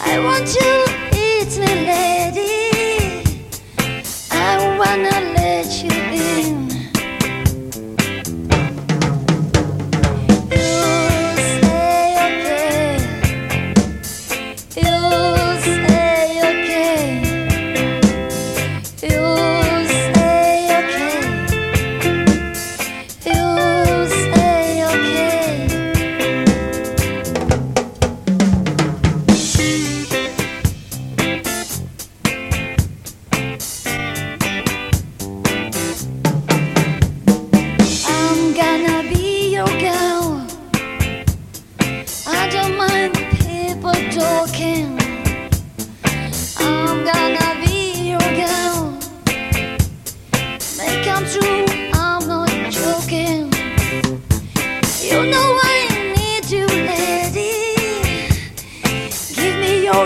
I want you it's me, lady. I wanna.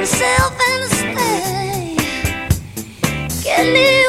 yourself and stay. Get me